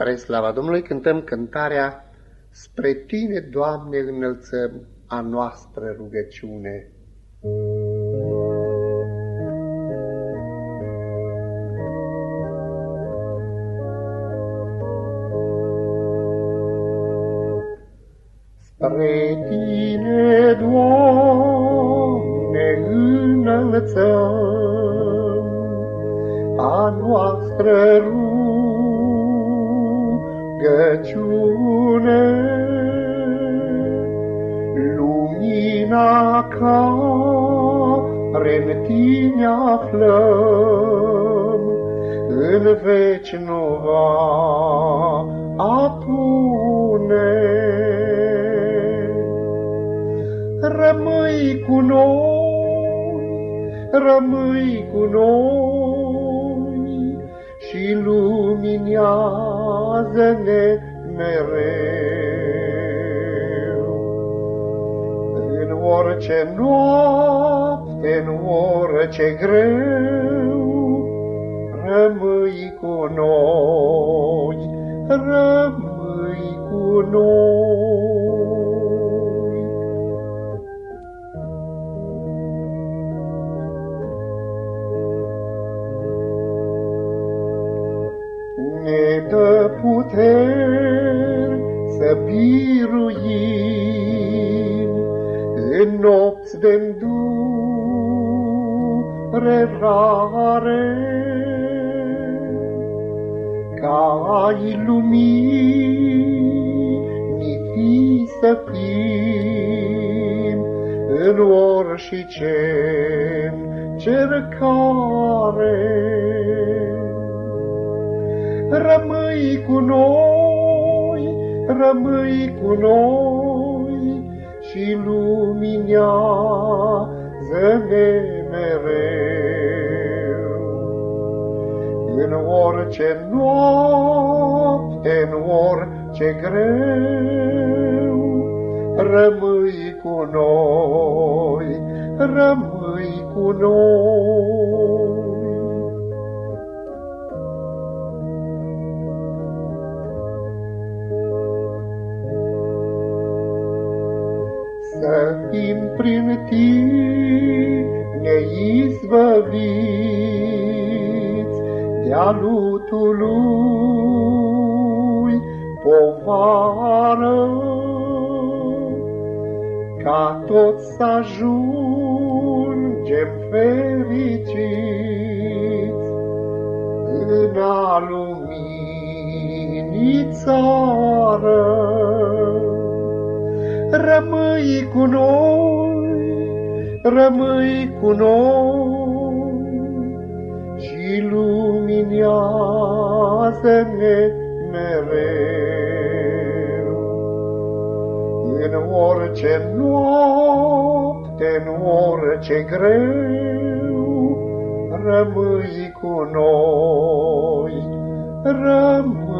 Spre slava Domnului cântăm cântarea Spre Tine, Doamne, înălțăm a noastră rugăciune. Spre Tine, Doamne, înălțăm a noastră rugăciune rugăciune, lumina care în tine aflăm, în veci nu va apune. Rămâi cu noi, rămâi cu noi și luminează luminează-ne mereu. În orice noapte, în orice greu, rămâi cu noi, rămâi cu noi. Dă puteri să biruim în nopți de rare, ca ai lumini fi să fim în orice cercare. Rămâi cu noi, rămâi cu noi și luminează-ne mereu. În orice noapte, în orice greu, rămâi cu noi, rămâi cu noi. Să fim prin tine izbăviți. De-a lutului povară, ca toți să ajungem fericiți. În a luminii țară rămâi cu noi, rămâi cu noi și luminează-ne mereu. În orice noapte, în orice greu, rămâi cu noi, rămâi cu